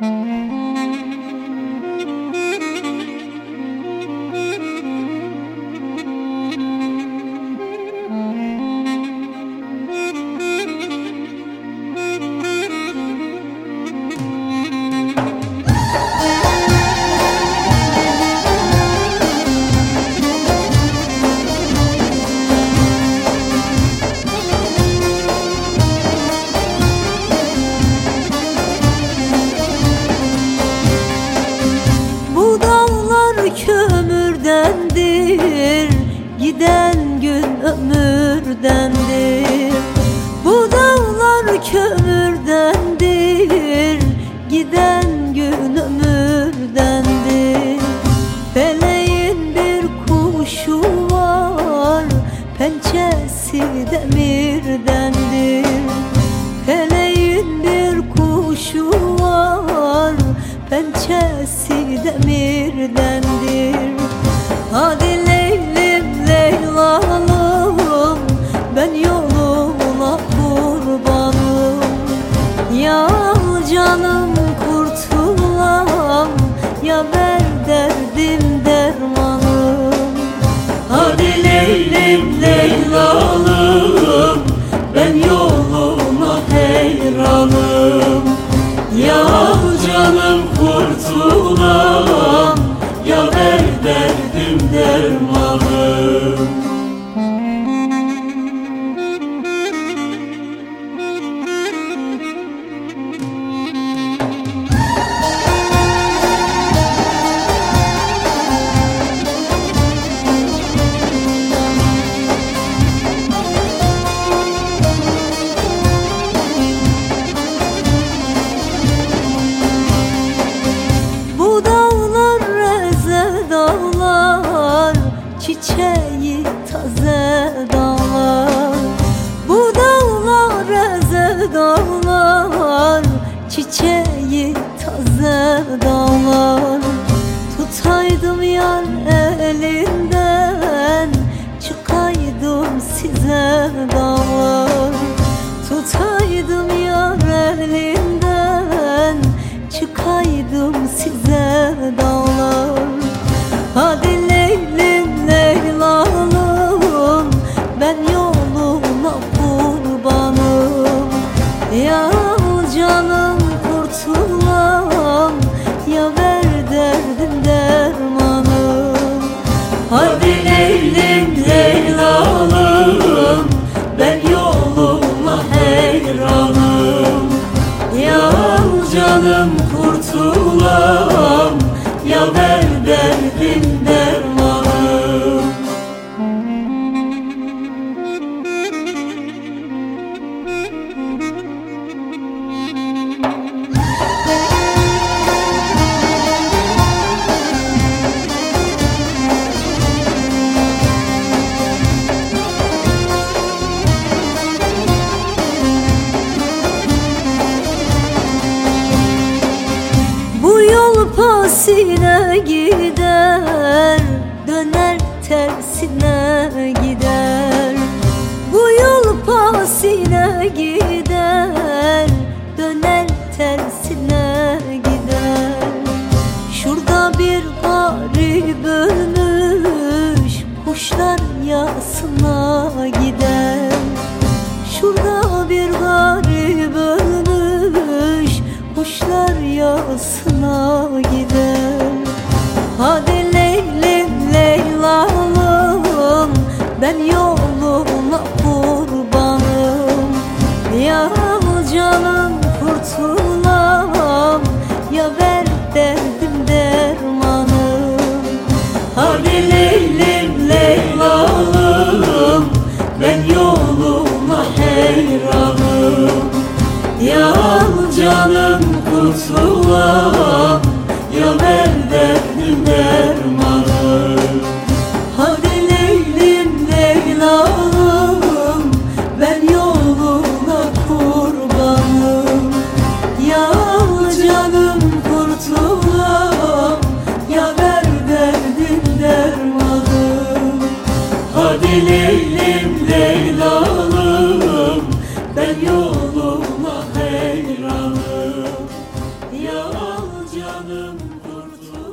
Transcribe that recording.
Música kömürdendir. Bu dağlar kömürdendir. Giden gün ömürdendir. Feleğin bir kuşu var Pençesi demirdendir. Feleğin bir kuşu var Pençesi demirdendir. Hadi Leyla gider Döner tersine gider. Bu yol pasine gider Döner tersine gider. Şurada bir garip ölmüş Kuşlar yasına gider. Ben yoluna kurbanım. Yaralı canım kurtulamam Ya ver derdim dermanım. Habili Leylim Leylalım Ben yoluna hayranım. Ya al canım kurtul